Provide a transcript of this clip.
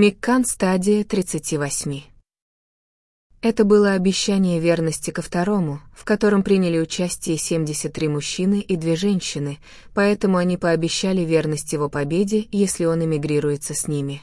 Миккан стадия 38. Это было обещание верности ко второму, в котором приняли участие 73 мужчины и две женщины, поэтому они пообещали верность его победе, если он эмигрируется с ними.